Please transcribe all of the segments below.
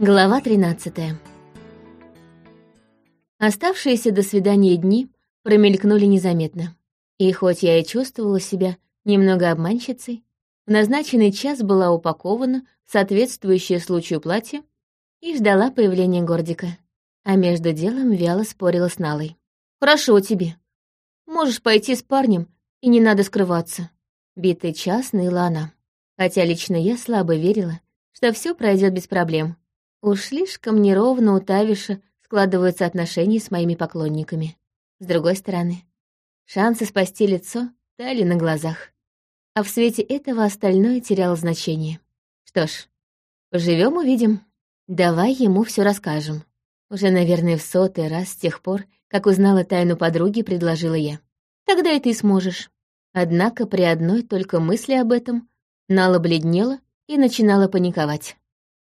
Глава 13 Оставшиеся до свидания дни промелькнули незаметно. И хоть я и чувствовала себя немного обманщицей, в назначенный час была упакована в соответствующее случаю платье и ждала появления Гордика. А между делом вяло спорила с Налой. «Хорошо тебе. Можешь пойти с парнем, и не надо скрываться». Битый час ныла она. Хотя лично я слабо верила, что все пройдет без проблем. Уж слишком неровно у Тавиша складываются отношения с моими поклонниками. С другой стороны, шансы спасти лицо тали на глазах. А в свете этого остальное теряло значение. Что ж, поживем увидим. Давай ему все расскажем. Уже, наверное, в сотый раз с тех пор, как узнала тайну подруги, предложила я. Тогда и ты сможешь. Однако при одной только мысли об этом Нала бледнела и начинала паниковать.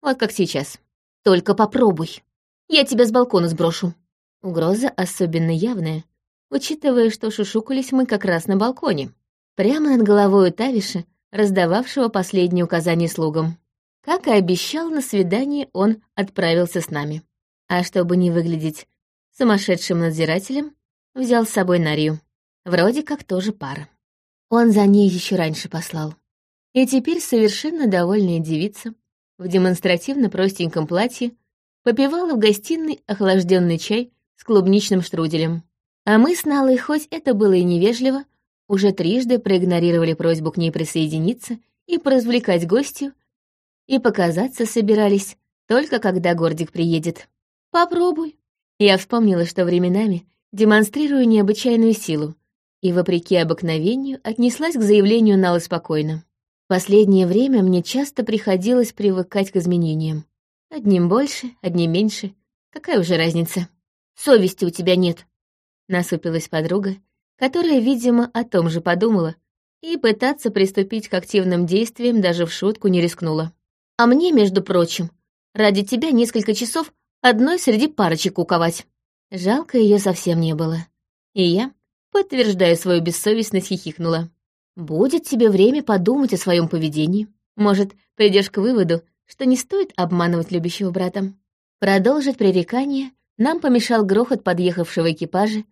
Вот как сейчас. «Только попробуй. Я тебя с балкона сброшу». Угроза особенно явная, учитывая, что шушукались мы как раз на балконе, прямо над головой Тавиша, раздававшего последние указания слугам. Как и обещал, на свидание он отправился с нами. А чтобы не выглядеть сумасшедшим надзирателем, взял с собой Нарию. Вроде как тоже пара. Он за ней еще раньше послал. И теперь совершенно довольная девица в демонстративно простеньком платье попивала в гостиной охлажденный чай с клубничным штруделем. А мы с Налой, хоть это было и невежливо, уже трижды проигнорировали просьбу к ней присоединиться и поразвлекать гостью, и показаться собирались только когда Гордик приедет. «Попробуй». Я вспомнила, что временами демонстрирую необычайную силу, и, вопреки обыкновению, отнеслась к заявлению Налы спокойно. Последнее время мне часто приходилось привыкать к изменениям. Одним больше, одним меньше. Какая уже разница? Совести у тебя нет. Насупилась подруга, которая, видимо, о том же подумала, и пытаться приступить к активным действиям даже в шутку не рискнула. А мне, между прочим, ради тебя несколько часов одной среди парочек куковать. Жалко ее совсем не было. И я, подтверждая свою бессовестность, хихикнула. Будет тебе время подумать о своем поведении. Может, придешь к выводу, что не стоит обманывать любящего брата. Продолжить пререкание нам помешал грохот подъехавшего экипажа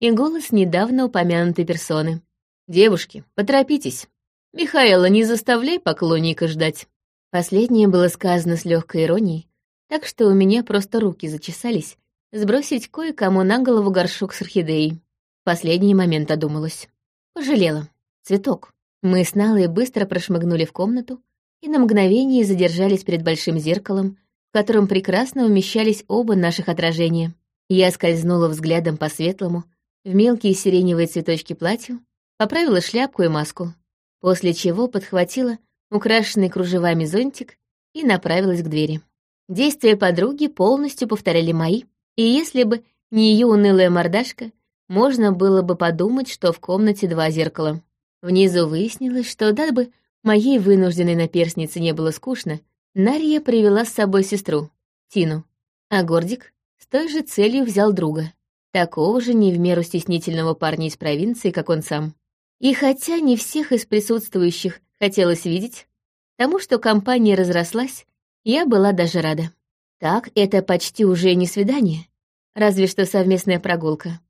и голос недавно упомянутой персоны. «Девушки, поторопитесь. Михаила, не заставляй поклонника ждать». Последнее было сказано с легкой иронией, так что у меня просто руки зачесались сбросить кое-кому на голову горшок с орхидеей. Последний момент одумалась. Пожалела. Цветок. Мы с Налой быстро прошмыгнули в комнату и на мгновение задержались перед большим зеркалом, в котором прекрасно умещались оба наших отражения. Я скользнула взглядом по светлому, в мелкие сиреневые цветочки платью, поправила шляпку и маску, после чего подхватила украшенный кружевами зонтик и направилась к двери. Действия подруги полностью повторяли мои, и если бы не ее унылая мордашка, можно было бы подумать, что в комнате два зеркала. Внизу выяснилось, что дабы моей вынужденной наперснице не было скучно, Нарья привела с собой сестру, Тину, а Гордик с той же целью взял друга, такого же не в меру стеснительного парня из провинции, как он сам. И хотя не всех из присутствующих хотелось видеть, тому, что компания разрослась, я была даже рада. Так, это почти уже не свидание, разве что совместная прогулка.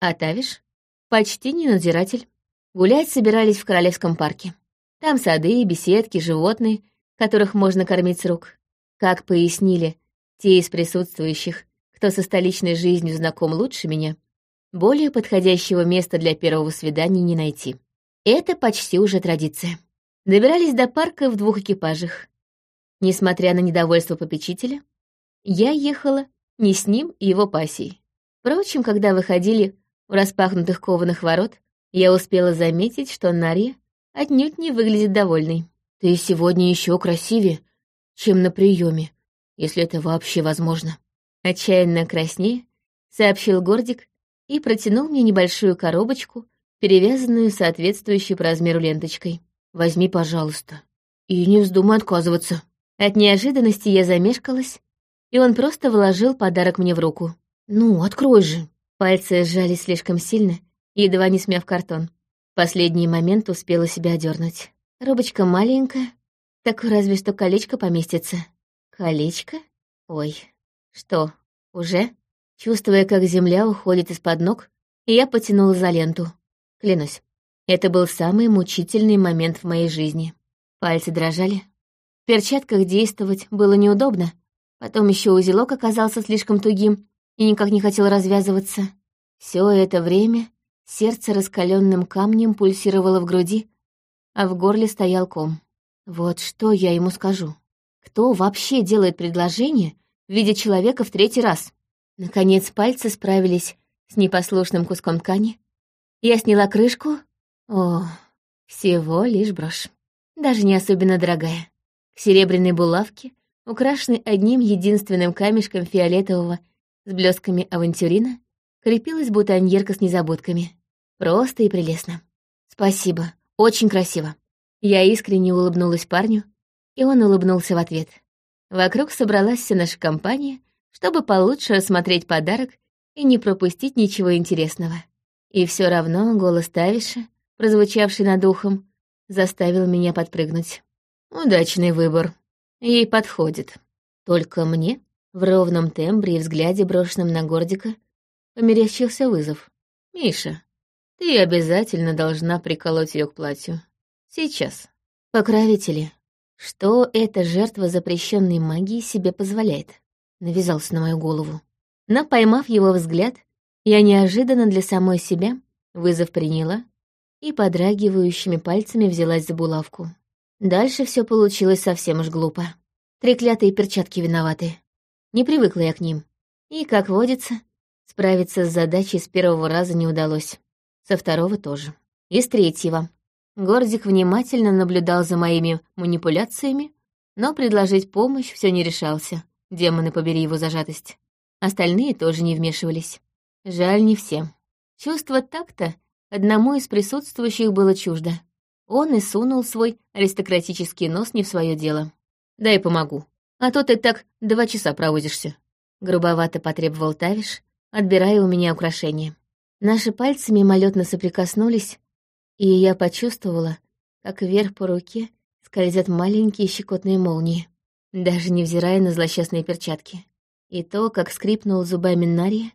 А Тавиш — почти не надзиратель. Гулять собирались в Королевском парке. Там сады, беседки, животные, которых можно кормить с рук. Как пояснили те из присутствующих, кто со столичной жизнью знаком лучше меня, более подходящего места для первого свидания не найти. Это почти уже традиция. Добирались до парка в двух экипажах. Несмотря на недовольство попечителя, я ехала не с ним и его пассией. Впрочем, когда выходили у распахнутых кованых ворот, я успела заметить, что Нарья отнюдь не выглядит довольной. «Ты сегодня еще красивее, чем на приеме, если это вообще возможно». Отчаянно краснее, сообщил Гордик и протянул мне небольшую коробочку, перевязанную соответствующей по размеру ленточкой. «Возьми, пожалуйста. И не вздумай отказываться». От неожиданности я замешкалась, и он просто вложил подарок мне в руку. «Ну, открой же». Пальцы сжались слишком сильно, едва не смяв картон. Последний момент успела себя одернуть. Робочка маленькая, так разве что колечко поместится. Колечко? Ой, что, уже? Чувствуя, как земля уходит из-под ног, я потянула за ленту. Клянусь, это был самый мучительный момент в моей жизни. Пальцы дрожали. В перчатках действовать было неудобно. Потом еще узелок оказался слишком тугим и никак не хотел развязываться. Все это время сердце раскаленным камнем пульсировало в груди, а в горле стоял ком. Вот что я ему скажу. Кто вообще делает предложение в виде человека в третий раз? Наконец пальцы справились с непослушным куском ткани. Я сняла крышку. О, всего лишь брошь. Даже не особенно дорогая. К серебряной булавке, украшенной одним единственным камешком фиолетового с блесками авантюрина, крепилась бутоньерка с незабудками. Просто и прелестно. Спасибо, очень красиво. Я искренне улыбнулась парню, и он улыбнулся в ответ. Вокруг собралась вся наша компания, чтобы получше рассмотреть подарок и не пропустить ничего интересного. И все равно голос Тавиша, прозвучавший над ухом, заставил меня подпрыгнуть. Удачный выбор. Ей подходит. Только мне, в ровном тембре и взгляде, брошенном на Гордика, померещился вызов. «Миша, ты обязательно должна приколоть ее к платью. Сейчас. Покровители, что эта жертва запрещенной магии себе позволяет?» Навязался на мою голову. Но, поймав его взгляд, я неожиданно для самой себя вызов приняла и подрагивающими пальцами взялась за булавку. Дальше все получилось совсем уж глупо. Треклятые перчатки виноваты. Не привыкла я к ним. И, как водится, справиться с задачей с первого раза не удалось. Со второго тоже. И с третьего. Гордик внимательно наблюдал за моими манипуляциями, но предложить помощь все не решался. Демоны побери его зажатость. Остальные тоже не вмешивались. Жаль, не все. Чувство такта одному из присутствующих было чуждо. Он и сунул свой аристократический нос не в свое дело. «Дай помогу. А то ты так два часа проводишься», — грубовато потребовал Тавиш, отбирая у меня украшения. Наши пальцы мимолетно соприкоснулись, и я почувствовала, как вверх по руке скользят маленькие щекотные молнии, даже невзирая на злосчастные перчатки. И то, как скрипнул зубами Нария,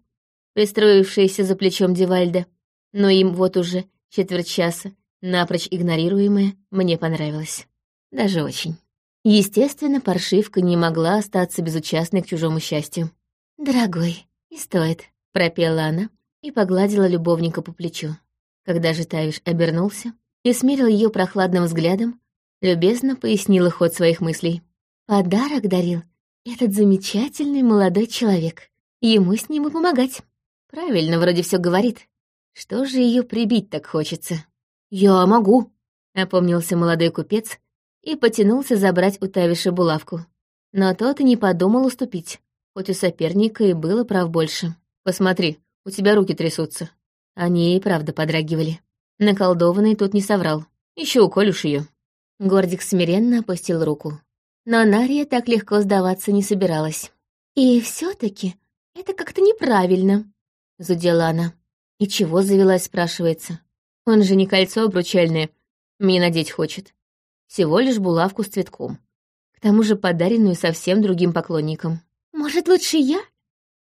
пристроившаяся за плечом Дивальда, но им вот уже четверть часа, напрочь игнорируемая, мне понравилось. Даже очень. Естественно, паршивка не могла остаться безучастной к чужому счастью. «Дорогой, не стоит», — пропела она и погладила любовника по плечу. Когда же Тавиш обернулся и смерил ее прохладным взглядом, любезно пояснила ход своих мыслей. «Подарок дарил этот замечательный молодой человек. Ему с ним и помогать. Правильно вроде все говорит. Что же ее прибить так хочется? «Я могу», — опомнился молодой купец и потянулся забрать у Тавиша булавку. Но тот и не подумал уступить, хоть у соперника и было прав больше. «Посмотри, у тебя руки трясутся». Они и правда подрагивали. Наколдованный тут не соврал. Еще уколюшь ее. Гордик смиренно опустил руку. Но Нария так легко сдаваться не собиралась. «И все таки это как-то неправильно», — зудела она. «И чего завелась?» — спрашивается. Он же не кольцо обручальное, мне надеть хочет. Всего лишь булавку с цветком. К тому же подаренную совсем другим поклонникам. «Может, лучше я?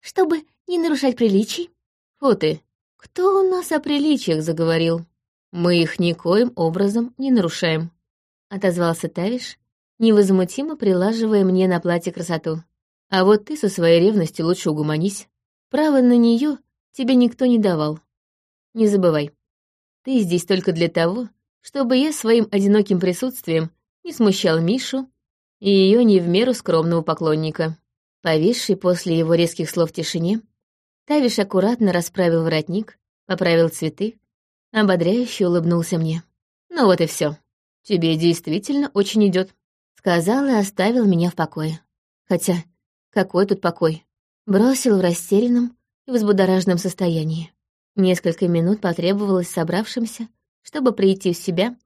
Чтобы не нарушать приличий?» «Фу ты! Кто у нас о приличиях заговорил? Мы их никоим образом не нарушаем», — отозвался Тавиш, невозмутимо прилаживая мне на платье красоту. «А вот ты со своей ревностью лучше угомонись. Право на нее тебе никто не давал. Не забывай, ты здесь только для того, чтобы я своим одиноким присутствием не смущал Мишу и ее не в меру скромного поклонника. Повисший после его резких слов тишине, Тавиш аккуратно расправил воротник, поправил цветы, ободряюще улыбнулся мне. «Ну вот и все. Тебе действительно очень идет, сказал и оставил меня в покое. Хотя, какой тут покой? Бросил в растерянном и взбудораженном состоянии. Несколько минут потребовалось собравшимся, чтобы прийти в себя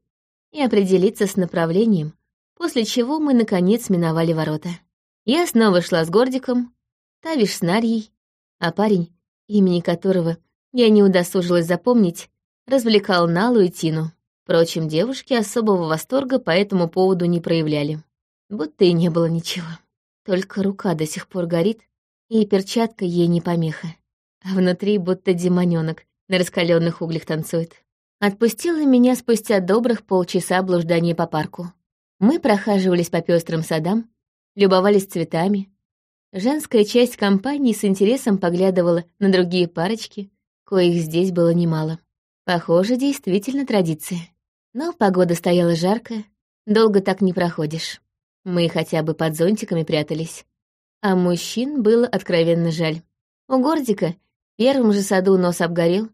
и определиться с направлением, после чего мы, наконец, миновали ворота. Я снова шла с Гордиком, Тавиш с Нарьей, а парень, имени которого я не удосужилась запомнить, развлекал Налу и Тину. Впрочем, девушки особого восторга по этому поводу не проявляли. Будто и не было ничего. Только рука до сих пор горит, и перчатка ей не помеха. А внутри будто демонёнок на раскаленных углях танцует. Отпустила меня спустя добрых полчаса блуждания по парку. Мы прохаживались по пестрым садам, любовались цветами. Женская часть компании с интересом поглядывала на другие парочки, коих здесь было немало. Похоже, действительно традиция. Но погода стояла жаркая, долго так не проходишь. Мы хотя бы под зонтиками прятались. А мужчин было откровенно жаль. У Гордика в первом же саду нос обгорел,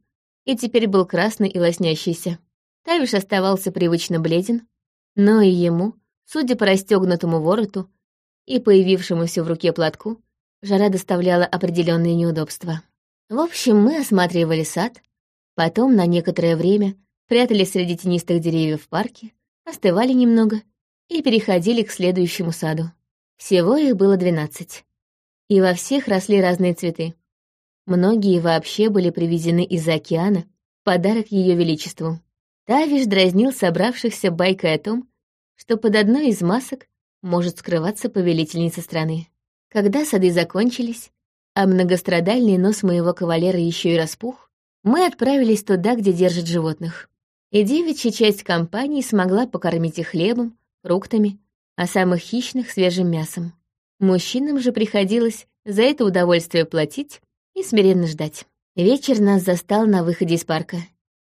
и теперь был красный и лоснящийся. Тавиш оставался привычно бледен, но и ему, судя по расстегнутому вороту и появившемуся в руке платку, жара доставляла определенные неудобства. В общем, мы осматривали сад, потом на некоторое время прятались среди тенистых деревьев в парке, остывали немного и переходили к следующему саду. Всего их было двенадцать. И во всех росли разные цветы. Многие вообще были привезены из-за океана, подарок Ее Величеству. Тавиш дразнил собравшихся байкой о том, что под одной из масок может скрываться повелительница страны. Когда сады закончились, а многострадальный нос моего кавалера еще и распух, мы отправились туда, где держат животных. И девичья часть компании смогла покормить их хлебом, фруктами, а самых хищных — свежим мясом. Мужчинам же приходилось за это удовольствие платить и смиренно ждать. Вечер нас застал на выходе из парка.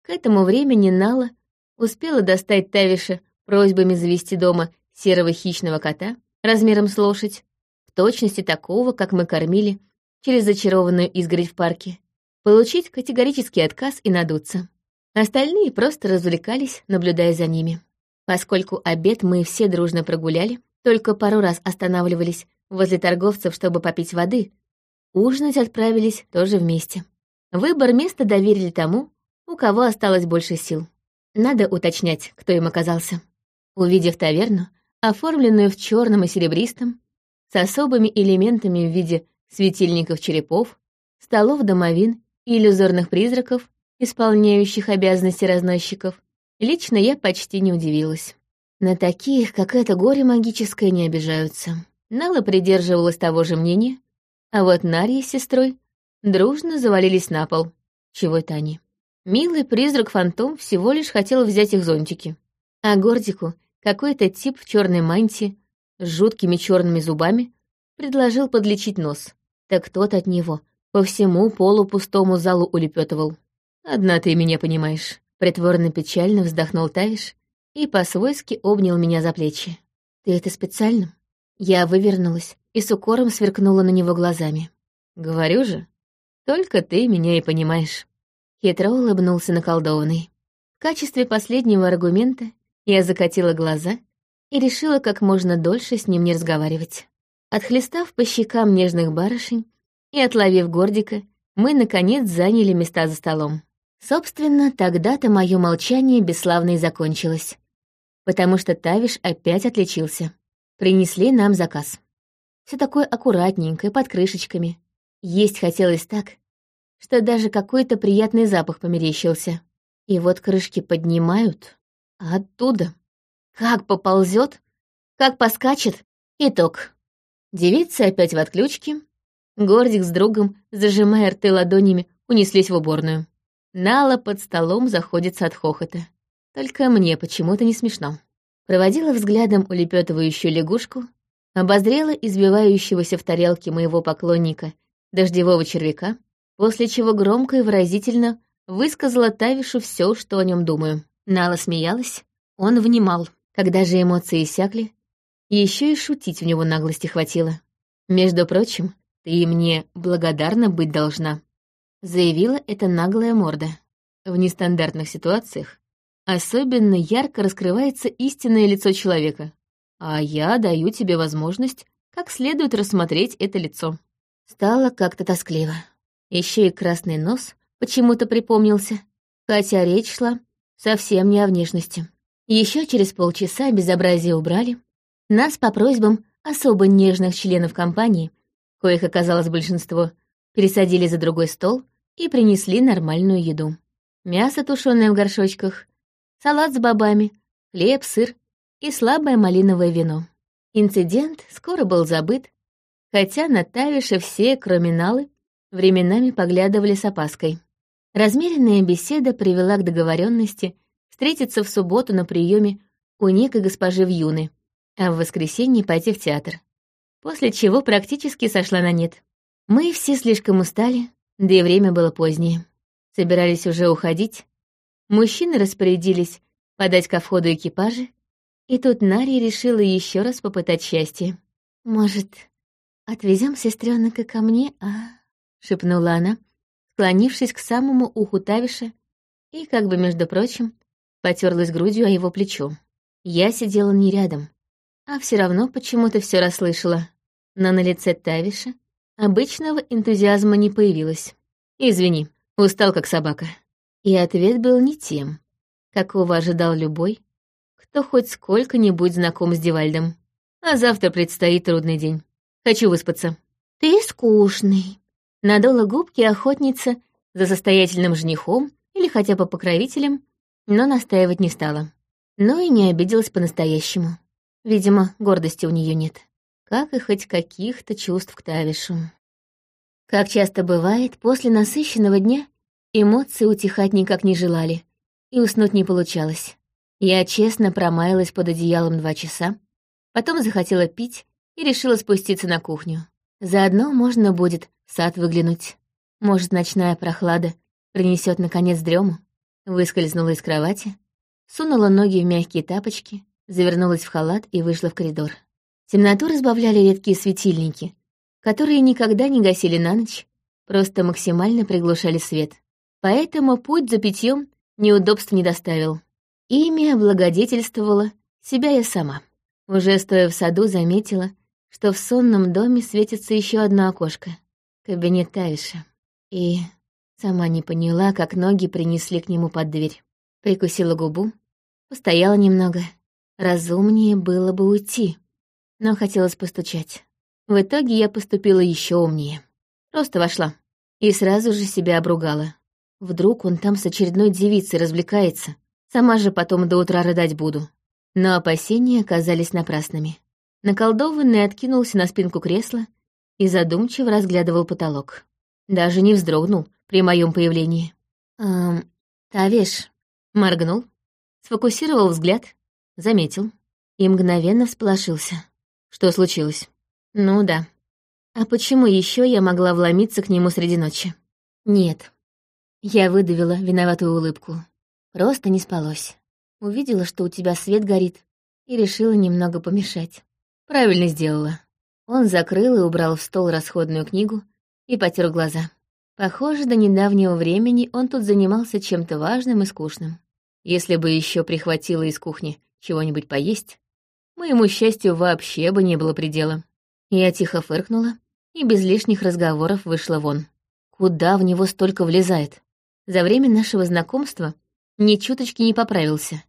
К этому времени Нала успела достать Тавиша просьбами завести дома серого хищного кота размером с лошадь, в точности такого, как мы кормили через зачарованную изгородь в парке, получить категорический отказ и надуться. Остальные просто развлекались, наблюдая за ними. Поскольку обед мы все дружно прогуляли, только пару раз останавливались возле торговцев, чтобы попить воды, ужинать отправились тоже вместе. Выбор места доверили тому, у кого осталось больше сил. Надо уточнять, кто им оказался. Увидев таверну, оформленную в черном и серебристом, с особыми элементами в виде светильников черепов, столов-домовин и иллюзорных призраков, исполняющих обязанности разносчиков, лично я почти не удивилась. На таких, как это горе магическое, не обижаются. Нала придерживалась того же мнения, а вот Нарья с сестрой дружно завалились на пол. Чего это они? Милый призрак-фантом всего лишь хотел взять их зонтики. А Гордику какой-то тип в черной мантии с жуткими черными зубами предложил подлечить нос. Так тот от него по всему полупустому залу улепетывал. «Одна ты меня понимаешь», — притворно печально вздохнул Тавиш и по-свойски обнял меня за плечи. «Ты это специально?» Я вывернулась и с укором сверкнула на него глазами. «Говорю же, только ты меня и понимаешь». Хитро улыбнулся наколдованный. В качестве последнего аргумента я закатила глаза и решила как можно дольше с ним не разговаривать. Отхлестав по щекам нежных барышень и отловив гордика, мы, наконец, заняли места за столом. Собственно, тогда-то мое молчание бесславно и закончилось, потому что Тавиш опять отличился. Принесли нам заказ. Все такое аккуратненькое, под крышечками. Есть хотелось так, что даже какой-то приятный запах померещился. И вот крышки поднимают, а оттуда как поползет, как поскачет. Итог. Девицы опять в отключке. Гордик с другом, зажимая рты ладонями, унеслись в уборную. Нала под столом заходится от хохота. Только мне почему-то не смешно. Проводила взглядом улепетывающую лягушку, обозрела избивающегося в тарелке моего поклонника, дождевого червяка, после чего громко и выразительно высказала Тавишу все, что о нем думаю. Нала смеялась, он внимал. Когда же эмоции иссякли, еще и шутить у него наглости хватило. Между прочим, ты мне благодарна быть должна заявила эта наглая морда. В нестандартных ситуациях особенно ярко раскрывается истинное лицо человека, а я даю тебе возможность как следует рассмотреть это лицо. Стало как-то тоскливо. Еще и красный нос почему-то припомнился, хотя речь шла совсем не о внешности. Еще через полчаса безобразие убрали. Нас по просьбам особо нежных членов компании, коих оказалось большинство, пересадили за другой стол и принесли нормальную еду. Мясо, тушеное в горшочках, салат с бобами, хлеб, сыр и слабое малиновое вино. Инцидент скоро был забыт, хотя на Тавиша все, кроме Налы, временами поглядывали с опаской. Размеренная беседа привела к договоренности встретиться в субботу на приеме у некой госпожи Вьюны, а в воскресенье пойти в театр. После чего практически сошла на нет. Мы все слишком устали, да и время было позднее. Собирались уже уходить. Мужчины распорядились подать ко входу экипажи, и тут Нари решила еще раз попытать счастье. «Может, отвезем сестренка ко мне, а?» — шепнула она, склонившись к самому уху Тавиша и, как бы между прочим, потерлась грудью о его плечо. Я сидела не рядом, а все равно почему-то все расслышала. Но на лице Тавиша обычного энтузиазма не появилось. «Извини, устал как собака». И ответ был не тем, какого ожидал любой, кто хоть сколько-нибудь знаком с Дивальдом. А завтра предстоит трудный день. Хочу выспаться. «Ты скучный», — надула губки охотница за состоятельным женихом или хотя бы покровителем, но настаивать не стала. Но и не обиделась по-настоящему. Видимо, гордости у нее нет. Как и хоть каких-то чувств к Тавишу. Как часто бывает, после насыщенного дня эмоции утихать никак не желали, и уснуть не получалось. Я честно промаялась под одеялом два часа, потом захотела пить и решила спуститься на кухню. Заодно можно будет в сад выглянуть. Может, ночная прохлада принесет наконец дрему. Выскользнула из кровати, сунула ноги в мягкие тапочки, завернулась в халат и вышла в коридор. Темноту разбавляли редкие светильники, которые никогда не гасили на ночь, просто максимально приглушали свет. Поэтому путь за питьем неудобств не доставил. Ими облагодетельствовала себя я сама. Уже стоя в саду, заметила, что в сонном доме светится еще одно окошко — кабинет Тавиша. И сама не поняла, как ноги принесли к нему под дверь. Прикусила губу, постояла немного. Разумнее было бы уйти, но хотелось постучать. В итоге я поступила еще умнее. Просто вошла и сразу же себя обругала. Вдруг он там с очередной девицей развлекается. Сама же потом до утра рыдать буду. Но опасения оказались напрасными. Наколдованный откинулся на спинку кресла и задумчиво разглядывал потолок. Даже не вздрогнул при моем появлении. «Эм, Тавиш», — моргнул, сфокусировал взгляд, заметил и мгновенно всполошился. Что случилось? Ну да. А почему еще я могла вломиться к нему среди ночи? Нет, я выдавила виноватую улыбку. Просто не спалось. Увидела, что у тебя свет горит, и решила немного помешать. Правильно сделала. Он закрыл и убрал в стол расходную книгу и потер глаза. Похоже, до недавнего времени он тут занимался чем-то важным и скучным. Если бы еще прихватила из кухни чего-нибудь поесть, моему счастью вообще бы не было предела. Я тихо фыркнула и без лишних разговоров вышла вон. Куда в него столько влезает? за время нашего знакомства ни чуточки не поправился.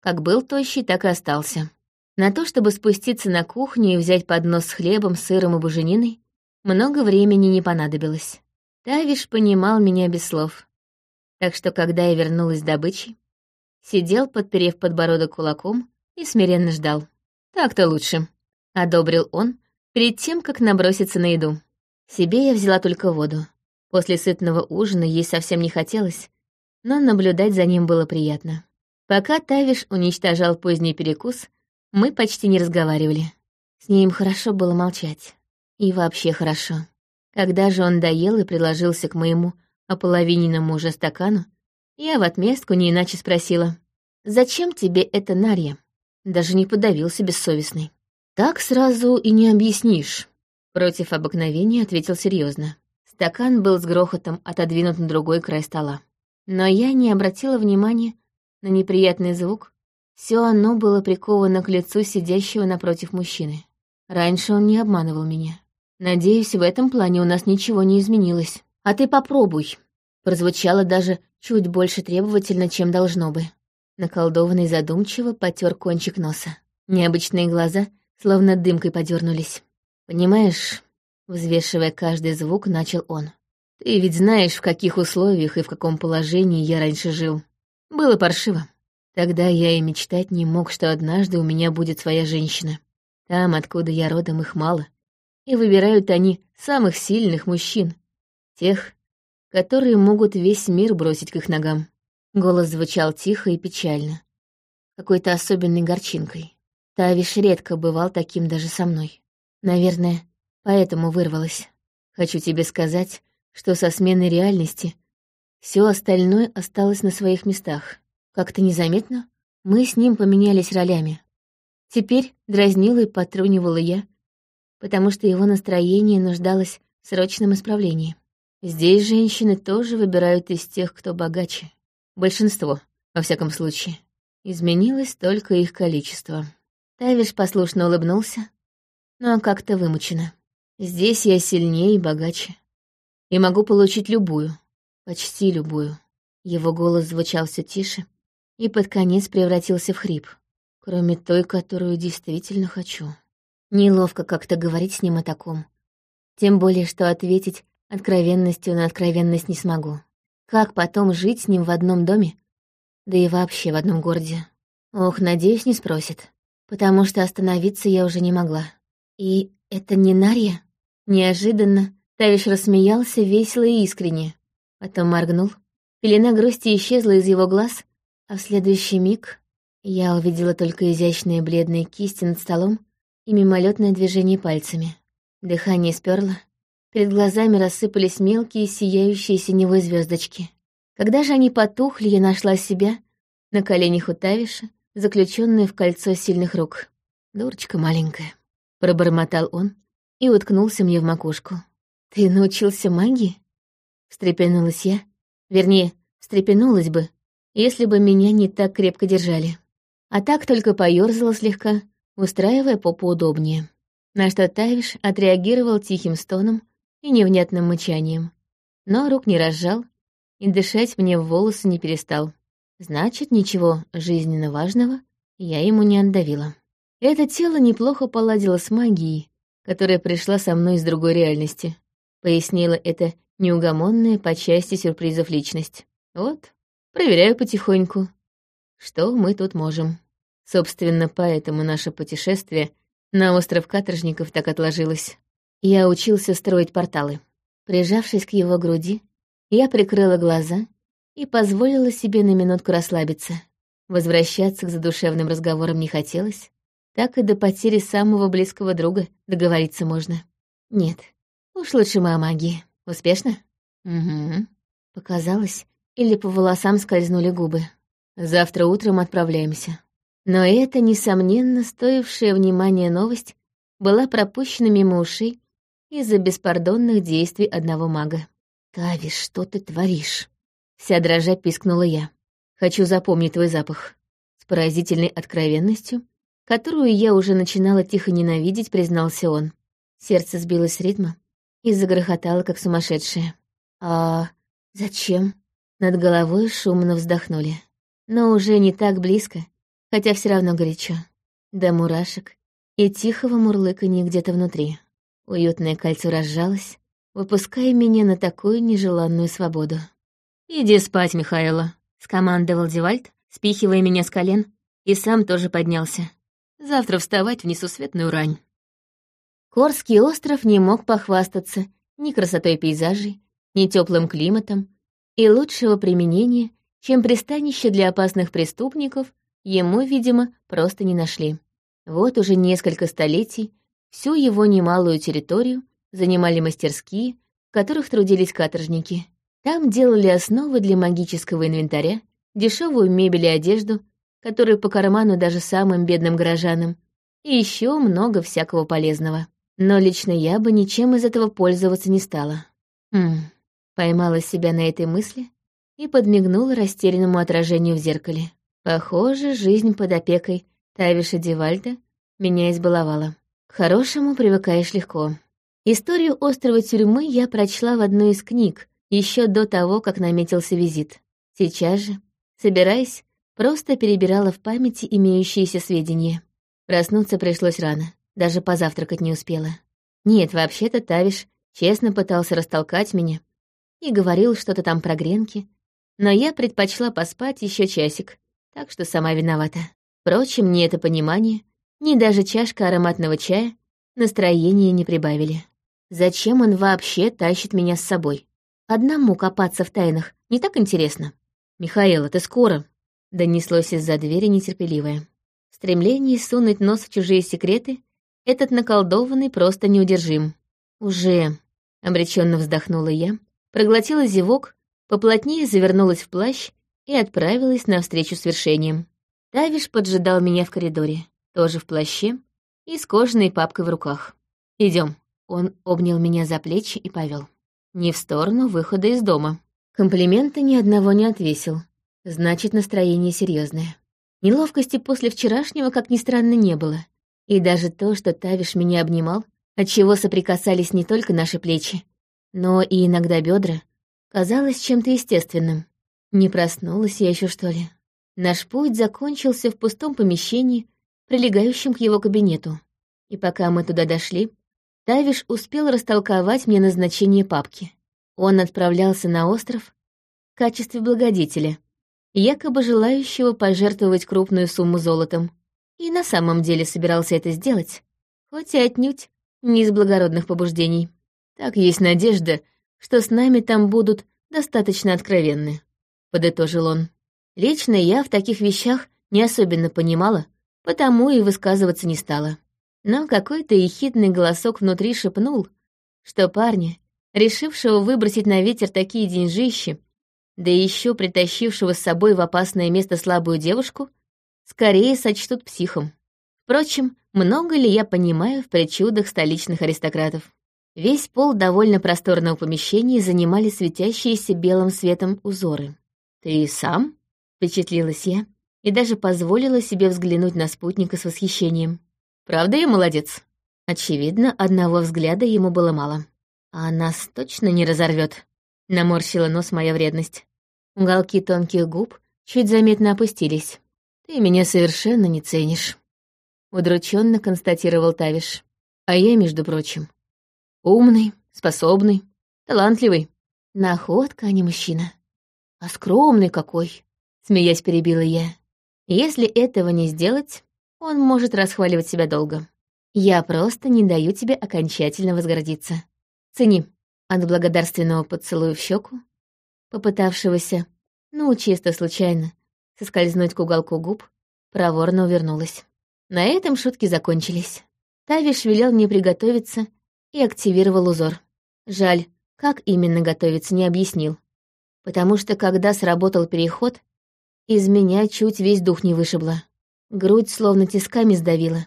Как был тощий, так и остался. На то, чтобы спуститься на кухню и взять поднос с хлебом, сыром и бужениной, много времени не понадобилось. Тавиш понимал меня без слов. Так что, когда я вернулась с добычей, сидел, подперев подбородок кулаком, и смиренно ждал. «Так-то лучше», — одобрил он, перед тем, как наброситься на еду. Себе я взяла только воду. После сытного ужина ей совсем не хотелось, но наблюдать за ним было приятно. Пока Тавиш уничтожал поздний перекус, мы почти не разговаривали. С ним хорошо было молчать. И вообще хорошо. Когда же он доел и приложился к моему ополовиненному уже стакану, я в отместку не иначе спросила, «Зачем тебе это Нарья?» Даже не подавился бессовестный. «Так сразу и не объяснишь», — против обыкновения ответил серьезно. Стакан был с грохотом отодвинут на другой край стола. Но я не обратила внимания на неприятный звук. Все оно было приковано к лицу сидящего напротив мужчины. Раньше он не обманывал меня. Надеюсь, в этом плане у нас ничего не изменилось. А ты попробуй. Прозвучало даже чуть больше требовательно, чем должно бы. Наколдованный задумчиво потер кончик носа. Необычные глаза словно дымкой подернулись. Понимаешь, Взвешивая каждый звук, начал он. «Ты ведь знаешь, в каких условиях и в каком положении я раньше жил. Было паршиво. Тогда я и мечтать не мог, что однажды у меня будет своя женщина. Там, откуда я родом, их мало. и выбирают они самых сильных мужчин, тех, которые могут весь мир бросить к их ногам. Голос звучал тихо и печально, какой-то особенной горчинкой. Тавиш редко бывал таким даже со мной. Наверное, поэтому вырвалась. Хочу тебе сказать, что со сменой реальности все остальное осталось на своих местах. Как-то незаметно мы с ним поменялись ролями. Теперь дразнила и потрунивала я, потому что его настроение нуждалось в срочном исправлении. Здесь женщины тоже выбирают из тех, кто богаче. Большинство, во всяком случае. Изменилось только их количество. Тавиш послушно улыбнулся, но как-то вымучено. Здесь я сильнее и богаче. И могу получить любую, почти любую. Его голос звучал все тише и под конец превратился в хрип, кроме той, которую действительно хочу. Неловко как-то говорить с ним о таком. Тем более, что ответить откровенностью на откровенность не смогу. Как потом жить с ним в одном доме? Да и вообще в одном городе. Ох, надеюсь, не спросит. Потому что остановиться я уже не могла. И это не Нарья? Неожиданно Тавиш рассмеялся весело и искренне. Потом моргнул. Пелена грусти исчезла из его глаз, а в следующий миг я увидела только изящные бледные кисти над столом и мимолетное движение пальцами. Дыхание сперло, Перед глазами рассыпались мелкие, сияющие синевой звездочки. Когда же они потухли, я нашла себя на коленях у Тавиша, заключенную в кольцо сильных рук. «Дурочка маленькая», — пробормотал он и уткнулся мне в макушку. «Ты научился магии?» Встрепенулась я. Вернее, встрепенулась бы, если бы меня не так крепко держали. А так только поёрзала слегка, устраивая попу удобнее. На что Тавиш отреагировал тихим стоном, и невнятным мычанием. Но рук не разжал и дышать мне в волосы не перестал. Значит, ничего жизненно важного я ему не отдавила. Это тело неплохо поладило с магией, которая пришла со мной из другой реальности. Пояснила это неугомонная по части сюрпризов личность. Вот, проверяю потихоньку, что мы тут можем. Собственно, поэтому наше путешествие на остров каторжников так отложилось. Я учился строить порталы. Прижавшись к его груди, я прикрыла глаза и позволила себе на минутку расслабиться. Возвращаться к задушевным разговорам не хотелось. Так и до потери самого близкого друга договориться можно. Нет, уж лучше мы о магии. Успешно? Угу. Показалось, или по волосам скользнули губы. Завтра утром отправляемся. Но эта, несомненно, стоившая внимания новость была пропущена мимо ушей из-за беспардонных действий одного мага. «Тави, что ты творишь?» Вся дрожа пискнула я. «Хочу запомнить твой запах». С поразительной откровенностью, которую я уже начинала тихо ненавидеть, признался он. Сердце сбилось с ритма и загрохотало, как сумасшедшее. «А зачем?» Над головой шумно вздохнули. Но уже не так близко, хотя все равно горячо. До мурашек и тихого мурлыканья где-то внутри. Уютное кольцо разжалось, выпуская меня на такую нежеланную свободу. «Иди спать, Михаила», — скомандовал Девальд, спихивая меня с колен, и сам тоже поднялся. «Завтра вставать в несусветную рань». Корский остров не мог похвастаться ни красотой пейзажей, ни теплым климатом, и лучшего применения, чем пристанище для опасных преступников, ему, видимо, просто не нашли. Вот уже несколько столетий Всю его немалую территорию занимали мастерские, в которых трудились каторжники. Там делали основы для магического инвентаря, дешевую мебель и одежду, которую по карману даже самым бедным горожанам, и еще много всякого полезного. Но лично я бы ничем из этого пользоваться не стала. Хм, поймала себя на этой мысли и подмигнула растерянному отражению в зеркале. Похоже, жизнь под опекой Тавиша Девальда меня избаловала. К хорошему привыкаешь легко. Историю острова тюрьмы я прочла в одной из книг еще до того, как наметился визит. Сейчас же, собираясь, просто перебирала в памяти имеющиеся сведения. Проснуться пришлось рано, даже позавтракать не успела. Нет, вообще-то Тавиш честно пытался растолкать меня и говорил что-то там про гренки, но я предпочла поспать еще часик, так что сама виновата. Впрочем, ни это понимание, ни даже чашка ароматного чая настроение не прибавили. Зачем он вообще тащит меня с собой? Одному копаться в тайнах не так интересно. «Михаила, ты скоро?» — донеслось из-за двери нетерпеливое. Стремление сунуть нос в чужие секреты этот наколдованный просто неудержим. «Уже...» — обреченно вздохнула я, проглотила зевок, поплотнее завернулась в плащ и отправилась навстречу с вершением. Тавиш поджидал меня в коридоре, тоже в плаще и с кожаной папкой в руках. Идем. Он обнял меня за плечи и повел. Не в сторону выхода из дома. Комплимента ни одного не отвесил. Значит, настроение серьезное. Неловкости после вчерашнего, как ни странно, не было. И даже то, что Тавиш меня обнимал, отчего соприкасались не только наши плечи, но и иногда бедра, казалось чем-то естественным. Не проснулась я еще, что ли? Наш путь закончился в пустом помещении, прилегающем к его кабинету. И пока мы туда дошли, Тавиш успел растолковать мне назначение папки. Он отправлялся на остров в качестве благодетеля, якобы желающего пожертвовать крупную сумму золотом. И на самом деле собирался это сделать, хоть и отнюдь не из благородных побуждений. Так есть надежда, что с нами там будут достаточно откровенны, — подытожил он. Лично я в таких вещах не особенно понимала, потому и высказываться не стала но какой-то ехидный голосок внутри шепнул, что парня, решившего выбросить на ветер такие деньжищи, да еще притащившего с собой в опасное место слабую девушку, скорее сочтут психом. Впрочем, много ли я понимаю в причудах столичных аристократов? Весь пол довольно просторного помещения занимали светящиеся белым светом узоры. «Ты сам?» — впечатлилась я и даже позволила себе взглянуть на спутника с восхищением. Правда я молодец?» Очевидно, одного взгляда ему было мало. «А нас точно не разорвет. наморщила нос моя вредность. Уголки тонких губ чуть заметно опустились. «Ты меня совершенно не ценишь», — удрученно констатировал Тавиш. «А я, между прочим, умный, способный, талантливый. Находка, а не мужчина. А скромный какой», — смеясь перебила я. «Если этого не сделать, он может расхваливать себя долго. Я просто не даю тебе окончательно возгордиться. Цени. От благодарственного поцелуя в щеку, попытавшегося, ну, чисто случайно, соскользнуть к уголку губ, проворно увернулась. На этом шутки закончились. Тавиш велел мне приготовиться и активировал узор. Жаль, как именно готовиться, не объяснил. Потому что, когда сработал переход, из меня чуть весь дух не вышибло. Грудь словно тисками сдавила.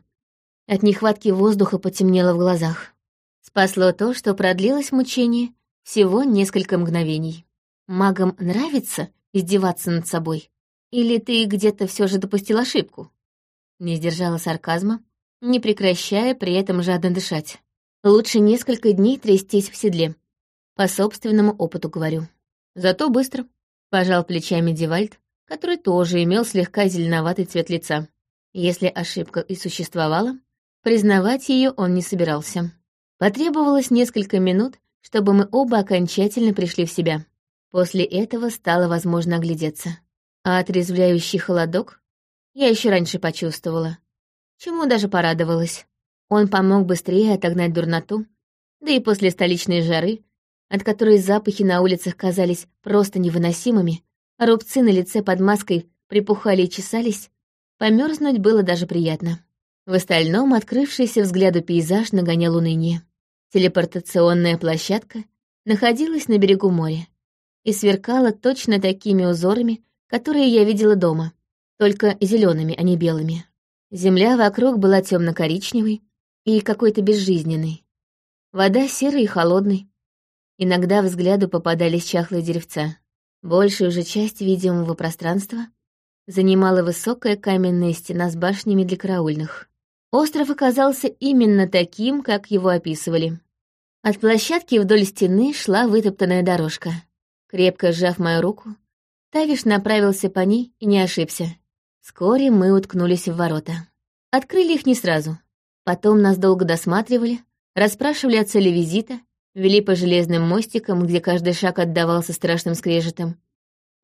От нехватки воздуха потемнело в глазах. Спасло то, что продлилось мучение всего несколько мгновений. Магам нравится издеваться над собой? Или ты где-то все же допустил ошибку? Не сдержала сарказма, не прекращая при этом жадно дышать. Лучше несколько дней трястись в седле. По собственному опыту говорю. Зато быстро. Пожал плечами Девальд, который тоже имел слегка зеленоватый цвет лица. Если ошибка и существовала, признавать ее он не собирался. Потребовалось несколько минут, чтобы мы оба окончательно пришли в себя. После этого стало возможно оглядеться. А отрезвляющий холодок я еще раньше почувствовала, чему даже порадовалась. Он помог быстрее отогнать дурноту, да и после столичной жары, от которой запахи на улицах казались просто невыносимыми, а рубцы на лице под маской припухали и чесались, Померзнуть было даже приятно. В остальном открывшийся взгляду пейзаж нагонял уныние. Телепортационная площадка находилась на берегу моря и сверкала точно такими узорами, которые я видела дома, только зелеными, а не белыми. Земля вокруг была темно-коричневой и какой-то безжизненной. Вода серой и холодной. Иногда взгляду попадались чахлые деревца. Большую же часть видимого пространства занимала высокая каменная стена с башнями для караульных. Остров оказался именно таким, как его описывали. От площадки вдоль стены шла вытоптанная дорожка. Крепко сжав мою руку, Тавиш направился по ней и не ошибся. Вскоре мы уткнулись в ворота. Открыли их не сразу. Потом нас долго досматривали, расспрашивали о цели визита, вели по железным мостикам, где каждый шаг отдавался страшным скрежетом,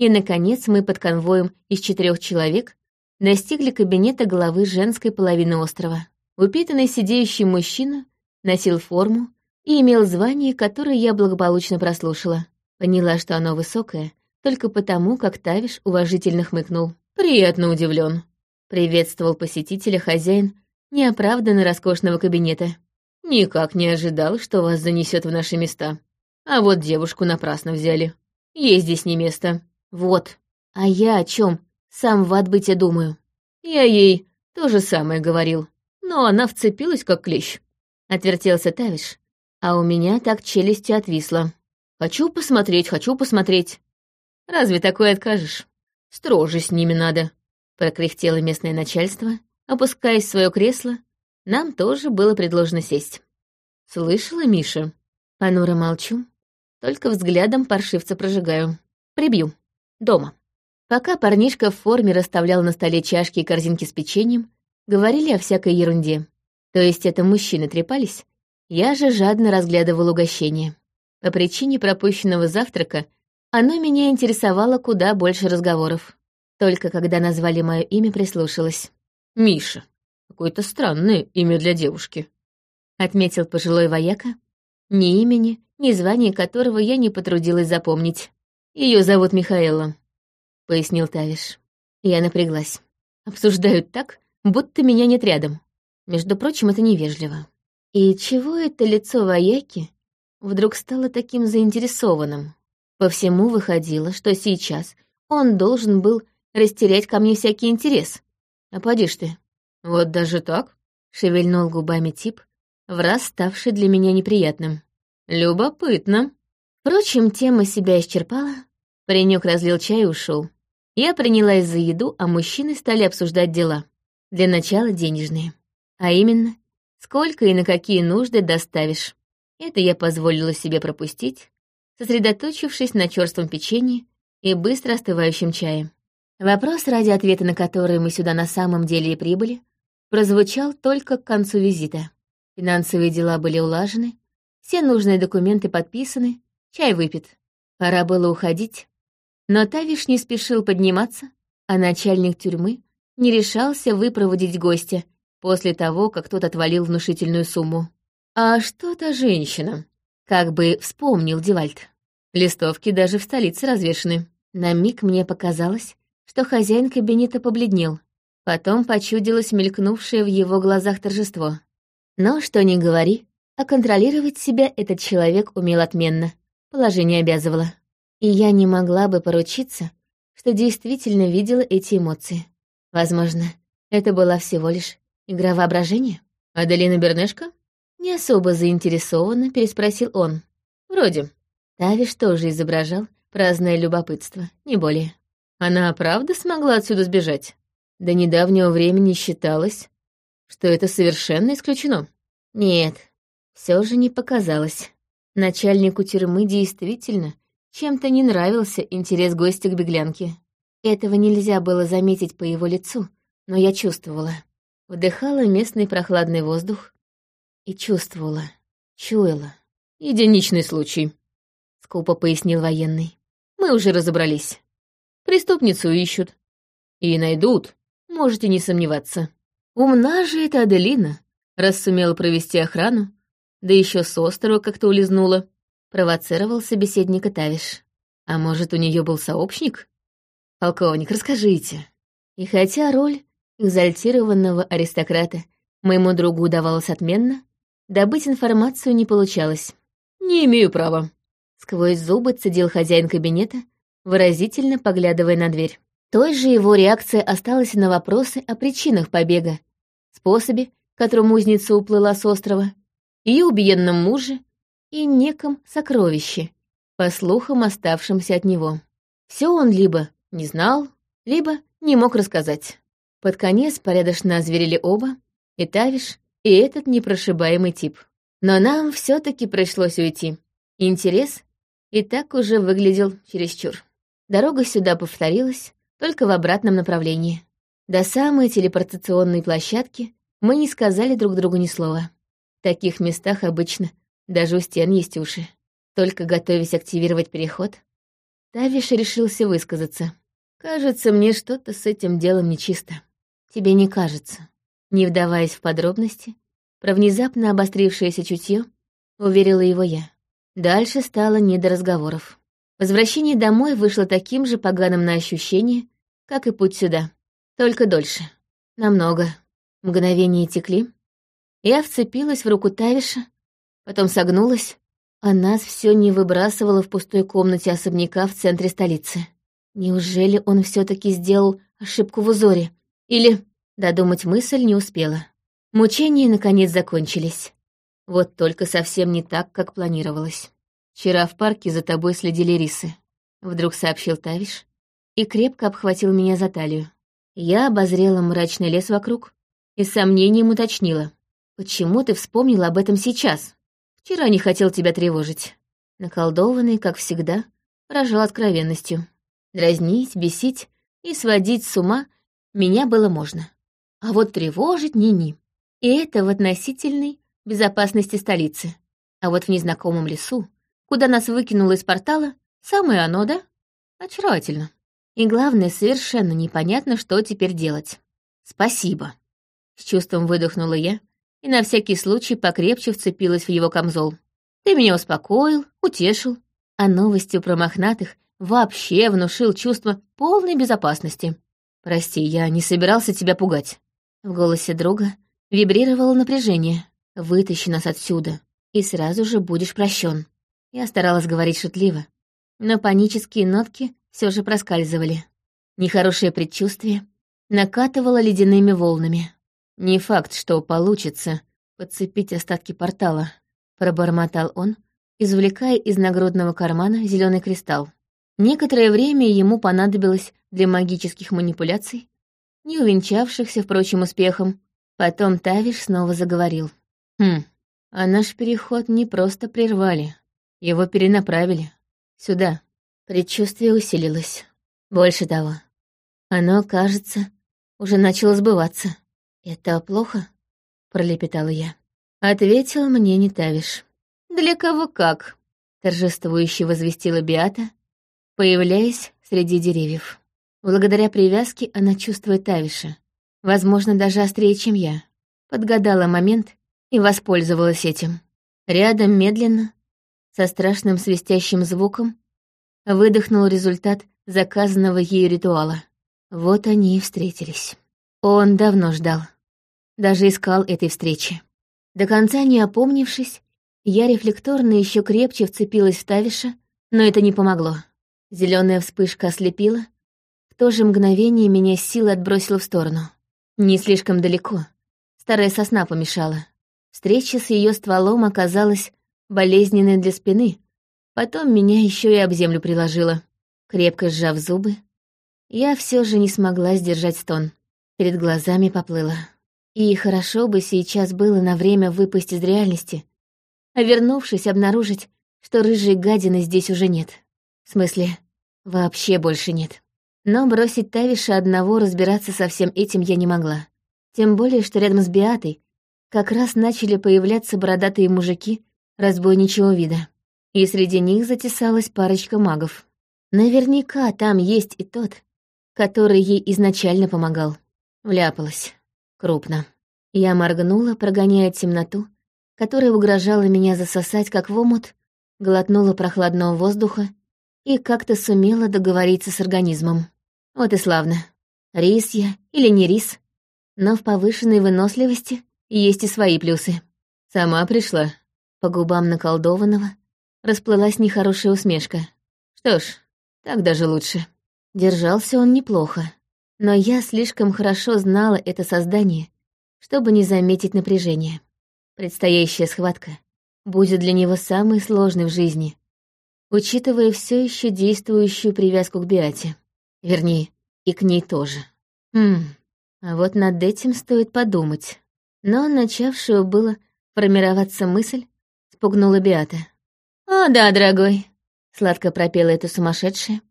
и, наконец, мы под конвоем из четырех человек достигли кабинета главы женской половины острова. Упитанный сидеющий мужчина носил форму и имел звание, которое я благополучно прослушала. Поняла, что оно высокое, только потому, как Тавиш уважительно хмыкнул. «Приятно удивлен. приветствовал посетителя хозяин неоправданно роскошного кабинета. «Никак не ожидал, что вас занесет в наши места. А вот девушку напрасно взяли. Ей здесь не место. Вот. А я о чем? Сам в отбытие думаю. Я ей то же самое говорил. Но она вцепилась, как клещ. Отвертелся Тавиш, а у меня так челюстью отвисла. Хочу посмотреть, хочу посмотреть. Разве такое откажешь? Строже с ними надо. Прокряхтело местное начальство, опускаясь в свое кресло. Нам тоже было предложено сесть. Слышала, Миша? Понуро молчу, только взглядом паршивца прожигаю. Прибью. Дома. Пока парнишка в форме расставлял на столе чашки и корзинки с печеньем, говорили о всякой ерунде. То есть это мужчины трепались, я же жадно разглядывал угощение. По причине пропущенного завтрака оно меня интересовало куда больше разговоров. Только когда назвали мое имя, прислушалась. «Миша. Какое-то странное имя для девушки», — отметил пожилой вояка, ни имени, ни звания которого я не потрудилась запомнить. Ее зовут Михаэла пояснил Тавиш. Я напряглась. Обсуждают так, будто меня нет рядом. Между прочим, это невежливо. И чего это лицо вояки вдруг стало таким заинтересованным? По всему выходило, что сейчас он должен был растерять ко мне всякий интерес. А поди ж ты. Вот даже так? Шевельнул губами тип, в раз ставший для меня неприятным. Любопытно. Впрочем, тема себя исчерпала. Паренек разлил чай и ушел. Я принялась за еду, а мужчины стали обсуждать дела. Для начала денежные. А именно, сколько и на какие нужды доставишь. Это я позволила себе пропустить, сосредоточившись на черством печенье и быстро остывающем чае. Вопрос, ради ответа на который мы сюда на самом деле и прибыли, прозвучал только к концу визита. Финансовые дела были улажены, все нужные документы подписаны, чай выпит. Пора было уходить, но Тавиш не спешил подниматься, а начальник тюрьмы не решался выпроводить гостя после того, как тот отвалил внушительную сумму. «А что та женщина?» — как бы вспомнил Девальд. Листовки даже в столице развешаны. На миг мне показалось, что хозяин кабинета побледнел. Потом почудилось мелькнувшее в его глазах торжество. Но что ни говори, а контролировать себя этот человек умел отменно. Положение обязывало и я не могла бы поручиться, что действительно видела эти эмоции. Возможно, это была всего лишь игра воображения. «Аделина Бернешко?» Не особо заинтересованно переспросил он. «Вроде». Тавиш тоже изображал праздное любопытство, не более. Она правда смогла отсюда сбежать? До недавнего времени считалось, что это совершенно исключено. Нет, все же не показалось. Начальнику тюрьмы действительно чем-то не нравился интерес гостя к беглянке. Этого нельзя было заметить по его лицу, но я чувствовала. Вдыхала местный прохладный воздух и чувствовала, чуяла. «Единичный случай», — скупо пояснил военный. «Мы уже разобрались. Преступницу ищут. И найдут, можете не сомневаться. Умна же эта Аделина, раз сумела провести охрану, да еще с острова как-то улизнула провоцировал собеседника Тавиш. А может, у нее был сообщник? Полковник, расскажите. И хотя роль экзальтированного аристократа моему другу удавалась отменно, добыть информацию не получалось. «Не имею права», — сквозь зубы цедил хозяин кабинета, выразительно поглядывая на дверь. Той же его реакция осталась на вопросы о причинах побега, способе, которым узница уплыла с острова, и убиенном муже, и неком сокровище, по слухам оставшимся от него. Все он либо не знал, либо не мог рассказать. Под конец порядочно озверели оба, и Тавиш, и этот непрошибаемый тип. Но нам все таки пришлось уйти. Интерес и так уже выглядел чересчур. Дорога сюда повторилась, только в обратном направлении. До самой телепортационной площадки мы не сказали друг другу ни слова. В таких местах обычно даже у стен есть уши. Только готовясь активировать переход, Тавиш решился высказаться. «Кажется, мне что-то с этим делом нечисто. Тебе не кажется». Не вдаваясь в подробности, Про внезапно обострившееся чутье уверила его я. Дальше стало не до разговоров. Возвращение домой вышло таким же поганым на ощущение, как и путь сюда. Только дольше. Намного. Мгновения текли. Я вцепилась в руку Тавиша, потом согнулась, а нас все не выбрасывало в пустой комнате особняка в центре столицы. Неужели он все таки сделал ошибку в узоре? Или... Додумать мысль не успела. Мучения, наконец, закончились. Вот только совсем не так, как планировалось. Вчера в парке за тобой следили рисы. Вдруг сообщил Тавиш и крепко обхватил меня за талию. Я обозрела мрачный лес вокруг и с сомнением уточнила. «Почему ты вспомнила об этом сейчас? Вчера не хотел тебя тревожить». Наколдованный, как всегда, поражал откровенностью. Дразнить, бесить и сводить с ума меня было можно. А вот тревожить ни-ни. И это в относительной безопасности столицы. А вот в незнакомом лесу, куда нас выкинуло из портала, самое оно, да? Очаровательно. И главное, совершенно непонятно, что теперь делать. Спасибо. С чувством выдохнула я и на всякий случай покрепче вцепилась в его камзол. Ты меня успокоил, утешил, а новостью про мохнатых вообще внушил чувство полной безопасности. Прости, я не собирался тебя пугать. В голосе друга вибрировало напряжение. «Вытащи нас отсюда, и сразу же будешь прощен». Я старалась говорить шутливо, но панические нотки все же проскальзывали. Нехорошее предчувствие накатывало ледяными волнами. «Не факт, что получится подцепить остатки портала», — пробормотал он, извлекая из нагрудного кармана зеленый кристалл. Некоторое время ему понадобилось для магических манипуляций, не увенчавшихся, впрочем, успехом. Потом Тавиш снова заговорил. «Хм, а наш переход не просто прервали, его перенаправили. Сюда». Предчувствие усилилось. Больше того, оно, кажется, уже начало сбываться. «Это плохо?» — пролепетала я. Ответил мне не Тавиш. «Для кого как?» — торжествующе возвестила Биата, появляясь среди деревьев. Благодаря привязке она чувствует Тавиша. Возможно, даже острее, чем я. Подгадала момент и воспользовалась этим. Рядом медленно, со страшным свистящим звуком, выдохнул результат заказанного ею ритуала. Вот они и встретились. Он давно ждал. Даже искал этой встречи. До конца не опомнившись, я рефлекторно еще крепче вцепилась в Тавиша, но это не помогло. Зеленая вспышка ослепила, то же мгновение меня с силой отбросило в сторону. Не слишком далеко. Старая сосна помешала. Встреча с ее стволом оказалась болезненной для спины. Потом меня еще и об землю приложила. Крепко сжав зубы, я все же не смогла сдержать стон. Перед глазами поплыла. И хорошо бы сейчас было на время выпасть из реальности, а вернувшись, обнаружить, что рыжей гадины здесь уже нет. В смысле, вообще больше нет. Но бросить Тавиша одного разбираться со всем этим я не могла. Тем более, что рядом с Биатой как раз начали появляться бородатые мужики разбойничьего вида. И среди них затесалась парочка магов. Наверняка там есть и тот, который ей изначально помогал. Вляпалась. Крупно. Я моргнула, прогоняя темноту, которая угрожала меня засосать, как в омут, глотнула прохладного воздуха и как-то сумела договориться с организмом. Вот и славно. Рис я или не рис, но в повышенной выносливости есть и свои плюсы. Сама пришла. По губам наколдованного расплылась нехорошая усмешка. Что ж, так даже лучше. Держался он неплохо, но я слишком хорошо знала это создание, чтобы не заметить напряжение. Предстоящая схватка будет для него самой сложной в жизни, учитывая все еще действующую привязку к Биате. Вернее, и к ней тоже. Хм, а вот над этим стоит подумать. Но начавшую было формироваться мысль спугнула Биата. «О, да, дорогой», — сладко пропела эта сумасшедшая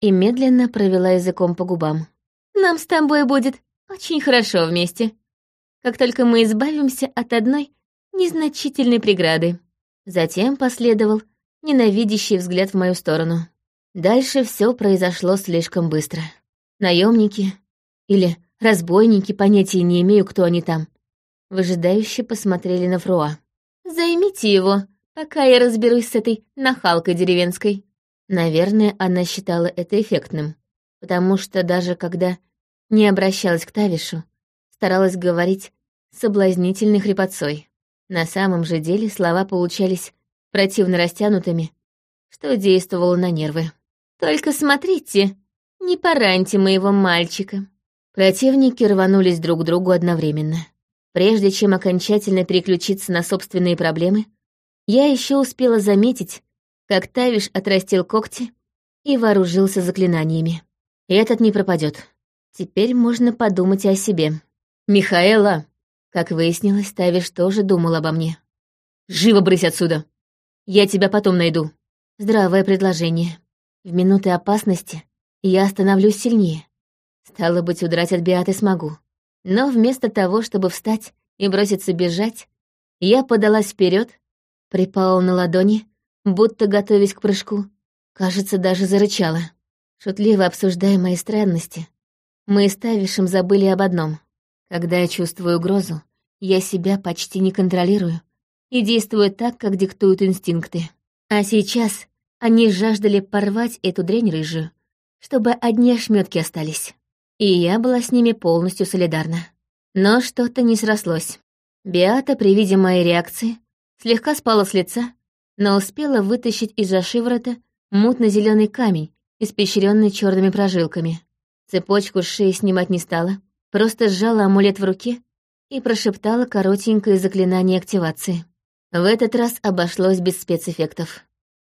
и медленно провела языком по губам. «Нам с тобой будет очень хорошо вместе, как только мы избавимся от одной незначительной преграды». Затем последовал ненавидящий взгляд в мою сторону. Дальше все произошло слишком быстро. Наемники или разбойники, понятия не имею, кто они там. выжидающе посмотрели на Фруа. «Займите его, пока я разберусь с этой нахалкой деревенской». Наверное, она считала это эффектным, потому что даже когда не обращалась к Тавишу, старалась говорить соблазнительной хрипотцой. На самом же деле слова получались противно растянутыми, что действовало на нервы. «Только смотрите, не пораньте моего мальчика». Противники рванулись друг к другу одновременно. Прежде чем окончательно переключиться на собственные проблемы, я еще успела заметить, как Тавиш отрастил когти и вооружился заклинаниями. Этот не пропадет. Теперь можно подумать о себе. «Михаэла!» Как выяснилось, Тавиш тоже думал обо мне. «Живо брысь отсюда! Я тебя потом найду!» Здравое предложение. В минуты опасности я становлюсь сильнее. Стало быть, удрать от Биаты смогу. Но вместо того, чтобы встать и броситься бежать, я подалась вперед, припала на ладони, будто готовясь к прыжку. Кажется, даже зарычала. Шутливо обсуждая мои странности, мы с Тавишем забыли об одном. Когда я чувствую угрозу, я себя почти не контролирую и действую так, как диктуют инстинкты. А сейчас они жаждали порвать эту дрянь рыжую, чтобы одни ошметки остались. И я была с ними полностью солидарна. Но что-то не срослось. Биата при виде моей реакции слегка спала с лица, но успела вытащить из-за шиворота мутно-зеленый камень, испещренный черными прожилками. Цепочку шеи снимать не стала, просто сжала амулет в руке и прошептала коротенькое заклинание активации. В этот раз обошлось без спецэффектов.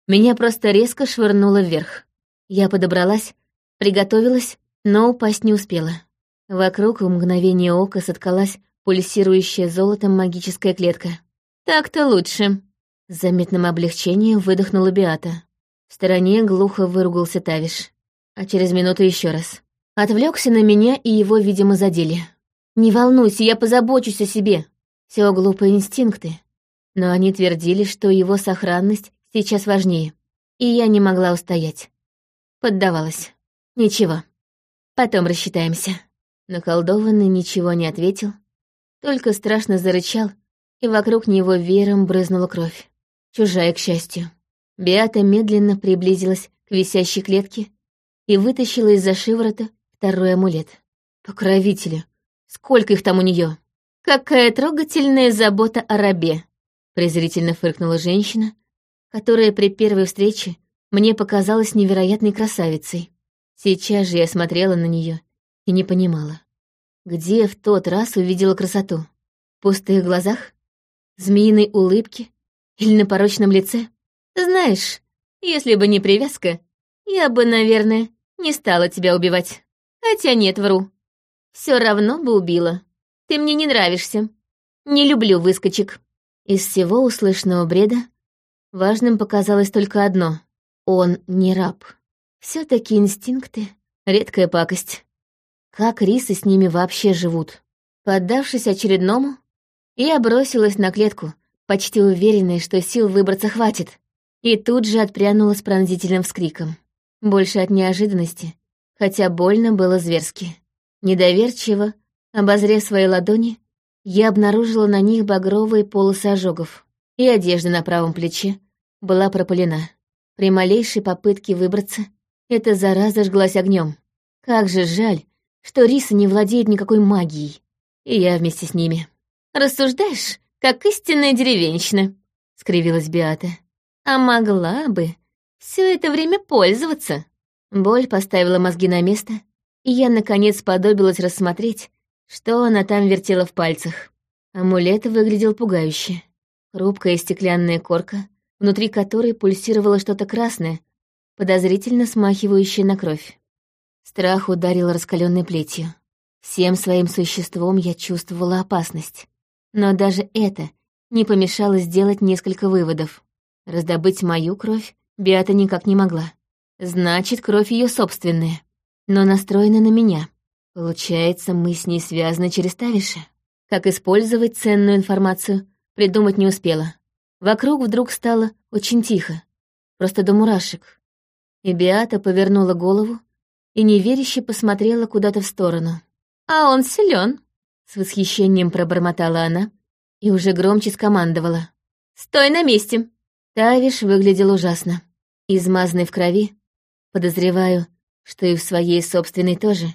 Меня просто резко швырнуло вверх. Я подобралась, приготовилась, но упасть не успела. Вокруг в мгновение ока соткалась пульсирующая золотом магическая клетка. «Так-то лучше», — с заметным облегчением выдохнула Биата. В стороне глухо выругался Тавиш. А через минуту еще раз. Отвлекся на меня, и его, видимо, задели. «Не волнуйся, я позабочусь о себе». Все глупые инстинкты, но они твердили, что его сохранность сейчас важнее, и я не могла устоять. Поддавалась. Ничего, потом рассчитаемся. Наколдованный ничего не ответил, только страшно зарычал, и вокруг него веером брызнула кровь. Чужая, к счастью. Беата медленно приблизилась к висящей клетке и вытащила из-за шиворота второй амулет. Покровители! Сколько их там у нее? Какая трогательная забота о рабе! презрительно фыркнула женщина, которая при первой встрече мне показалась невероятной красавицей. Сейчас же я смотрела на нее и не понимала, где в тот раз увидела красоту. В пустых глазах? Змеиной улыбке? Или на порочном лице? Знаешь, если бы не привязка, я бы, наверное, не стала тебя убивать. Хотя нет, вру. Все равно бы убила. Ты мне не нравишься. Не люблю выскочек. Из всего услышанного бреда важным показалось только одно — он не раб. Все таки инстинкты — редкая пакость. Как рисы с ними вообще живут? Поддавшись очередному, я бросилась на клетку, почти уверенная, что сил выбраться хватит, и тут же отпрянула с пронзительным вскриком. Больше от неожиданности, хотя больно было зверски. Недоверчиво, обозрев свои ладони, я обнаружила на них багровые полосы ожогов, и одежда на правом плече была пропылена. При малейшей попытке выбраться эта зараза жглась огнем. Как же жаль, что Риса не владеет никакой магией, и я вместе с ними. «Рассуждаешь, как истинная деревенщина», — скривилась Биата. «А могла бы все это время пользоваться». Боль поставила мозги на место, и я, наконец, подобилась рассмотреть, что она там вертела в пальцах? Амулет выглядел пугающе. Хрупкая стеклянная корка, внутри которой пульсировало что-то красное, подозрительно смахивающее на кровь. Страх ударил раскаленной плетью. Всем своим существом я чувствовала опасность. Но даже это не помешало сделать несколько выводов. Раздобыть мою кровь Биата никак не могла. Значит, кровь ее собственная, но настроена на меня. Получается, мы с ней связаны через Тавиша. Как использовать ценную информацию, придумать не успела. Вокруг вдруг стало очень тихо, просто до мурашек. И Биата повернула голову и неверяще посмотрела куда-то в сторону. «А он силен, С восхищением пробормотала она и уже громче скомандовала. «Стой на месте!» Тавиш выглядел ужасно. Измазанный в крови, подозреваю, что и в своей собственной тоже.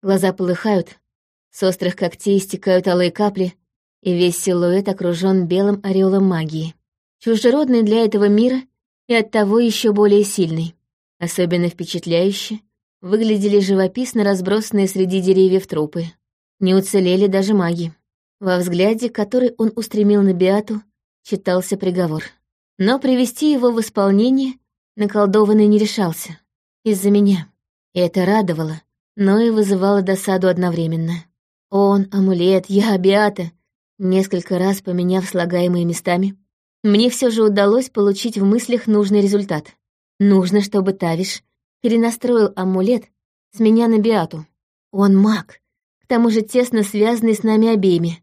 Глаза полыхают, с острых когтей стекают алые капли, и весь силуэт окружен белым ореолом магии. Чужеродный для этого мира и оттого еще более сильный. Особенно впечатляюще выглядели живописно разбросанные среди деревьев трупы. Не уцелели даже маги. Во взгляде, который он устремил на Биату, читался приговор. Но привести его в исполнение наколдованный не решался. Из-за меня. И это радовало, но и вызывало досаду одновременно. Он, амулет, я, Биата, несколько раз поменяв слагаемые местами, мне все же удалось получить в мыслях нужный результат. Нужно, чтобы Тавиш перенастроил амулет с меня на Биату. Он маг, к тому же тесно связанный с нами обеими.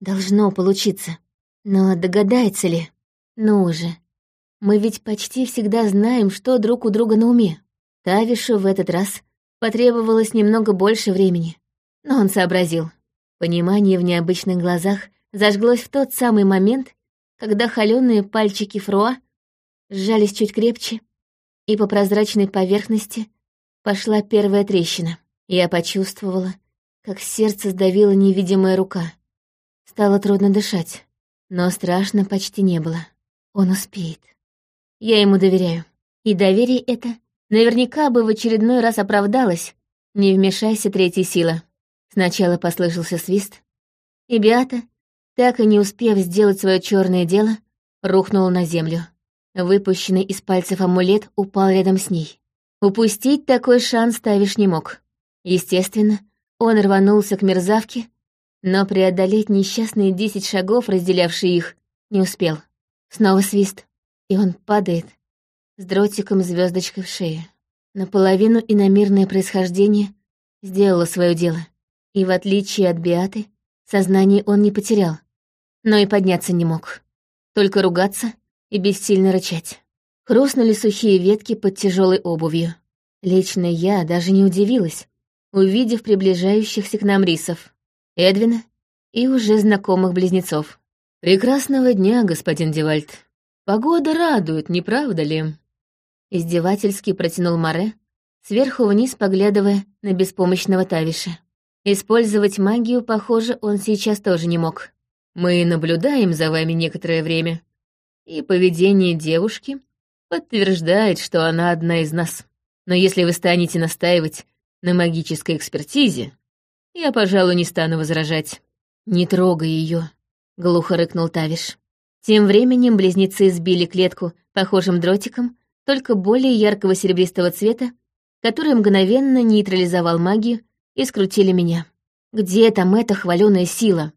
Должно получиться. Но догадается ли? Ну уже. Мы ведь почти всегда знаем, что друг у друга на уме. Тавишу в этот раз потребовалось немного больше времени. Но он сообразил. Понимание в необычных глазах зажглось в тот самый момент, когда холеные пальчики Фруа сжались чуть крепче, и по прозрачной поверхности пошла первая трещина. Я почувствовала, как сердце сдавила невидимая рука. Стало трудно дышать, но страшно почти не было. Он успеет. Я ему доверяю. И доверие это наверняка бы в очередной раз оправдалось, не вмешайся третья сила. Сначала послышался свист, и Биата, так и не успев сделать свое черное дело, рухнула на землю. Выпущенный из пальцев амулет упал рядом с ней. Упустить такой шанс Тавиш не мог. Естественно, он рванулся к мерзавке, но преодолеть несчастные десять шагов, разделявшие их, не успел. Снова свист, и он падает с дротиком звездочкой в шее. Наполовину иномирное происхождение сделало свое дело, и в отличие от Биаты, сознание он не потерял, но и подняться не мог. Только ругаться и бессильно рычать. Хрустнули сухие ветки под тяжелой обувью. Лично я даже не удивилась, увидев приближающихся к нам рисов, Эдвина и уже знакомых близнецов. «Прекрасного дня, господин Девальд. Погода радует, не правда ли?» Издевательски протянул Море, сверху вниз поглядывая на беспомощного Тавиша. Использовать магию, похоже, он сейчас тоже не мог. «Мы наблюдаем за вами некоторое время, и поведение девушки подтверждает, что она одна из нас. Но если вы станете настаивать на магической экспертизе, я, пожалуй, не стану возражать. Не трогай ее, глухо рыкнул Тавиш. Тем временем близнецы сбили клетку похожим дротиком, только более яркого серебристого цвета, который мгновенно нейтрализовал магию и скрутили меня. Где там эта хваленая сила?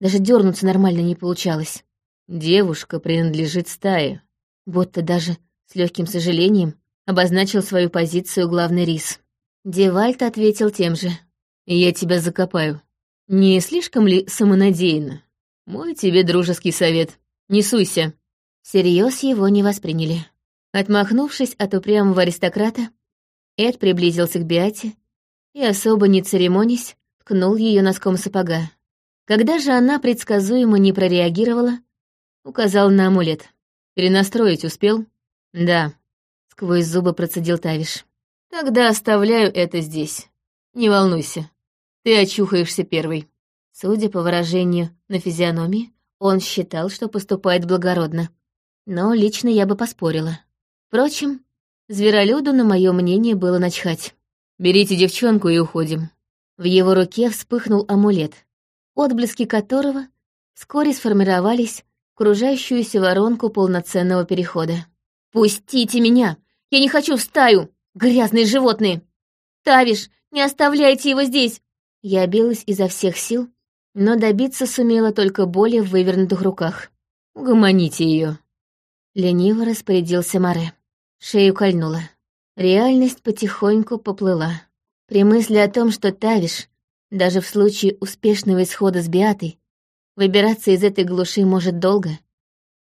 Даже дернуться нормально не получалось. Девушка принадлежит стае. Будто даже с легким сожалением обозначил свою позицию главный рис. Девальт ответил тем же. «Я тебя закопаю. Не слишком ли самонадеянно? Мой тебе дружеский совет. Не суйся». Всерьез его не восприняли. Отмахнувшись от упрямого аристократа, Эд приблизился к Биате и, особо не церемонясь, ткнул ее носком сапога. Когда же она предсказуемо не прореагировала, Указал на амулет. «Перенастроить успел?» «Да», — сквозь зубы процедил Тавиш. «Тогда оставляю это здесь. Не волнуйся. Ты очухаешься первый». Судя по выражению на физиономии, он считал, что поступает благородно. Но лично я бы поспорила. Впрочем, зверолюду на мое мнение было начхать. «Берите девчонку и уходим». В его руке вспыхнул амулет, отблески которого вскоре сформировались кружащуюся воронку полноценного перехода. «Пустите меня! Я не хочу в стаю! Грязные животные! Тавиш, не оставляйте его здесь!» Я билась изо всех сил, но добиться сумела только боли в вывернутых руках. «Угомоните ее!» Лениво распорядился Маре. Шею кольнула. Реальность потихоньку поплыла. При мысли о том, что Тавиш, даже в случае успешного исхода с Биатой, Выбираться из этой глуши может долго.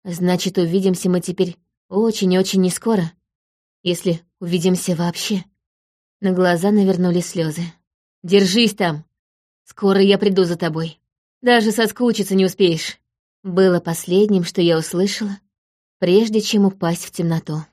Значит, увидимся мы теперь очень-очень не скоро, если увидимся вообще. На глаза навернули слезы. «Держись там!» Скоро я приду за тобой. Даже соскучиться не успеешь. Было последним, что я услышала, прежде чем упасть в темноту.